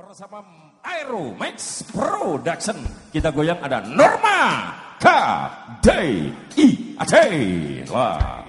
bersama Aero Max Production. Kita goyang ada Norma K D I A T. lah.